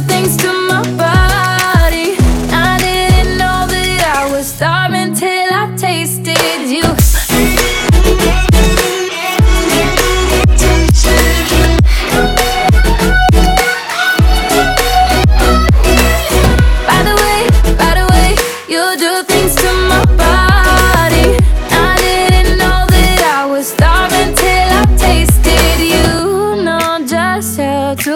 Things to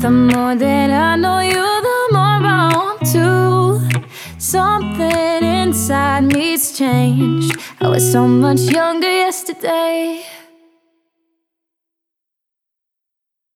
The more that I know you, the more I want to. Something inside me's changed. I was so much younger yesterday.